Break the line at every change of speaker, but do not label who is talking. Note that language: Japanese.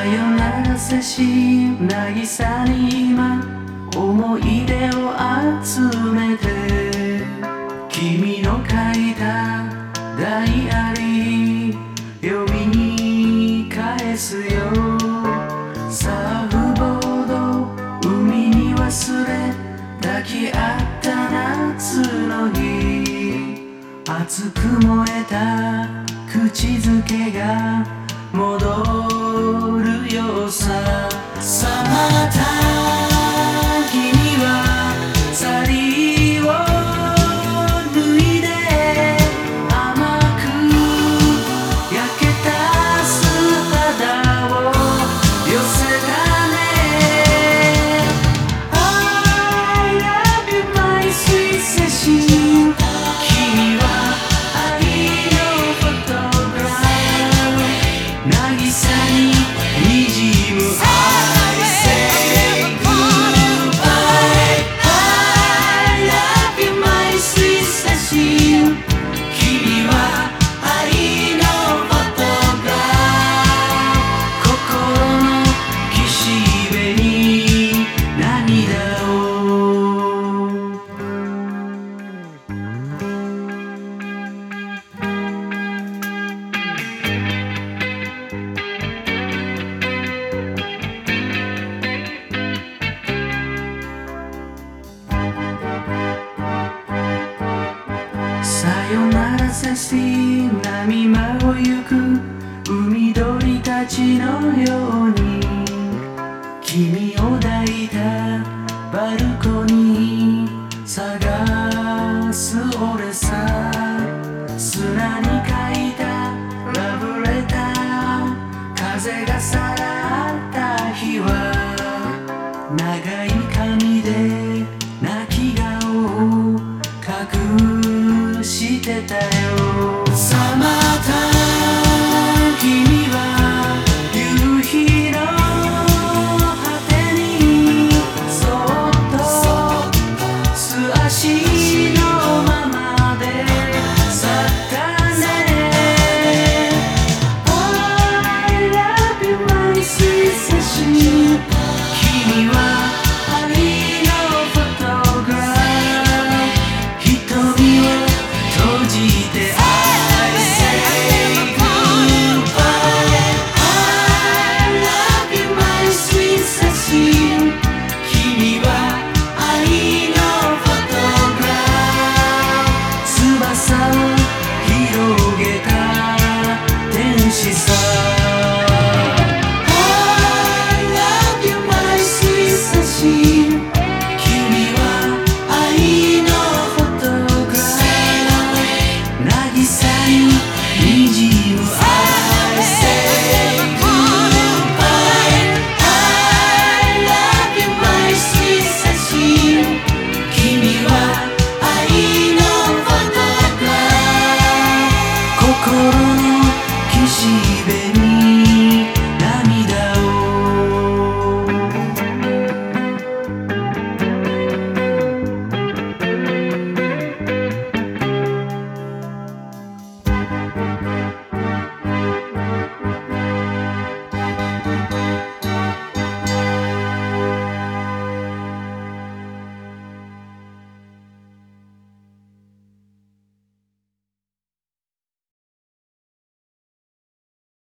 さよならせし渚に今思い出を集めて。君の書いたダイアリー読み返すよ。サーフボード海に忘れ抱き合った夏の日。熱く燃えた口づけが戻るよならさし波間をゆく海鳥たちのように。君を抱いたバルコしてた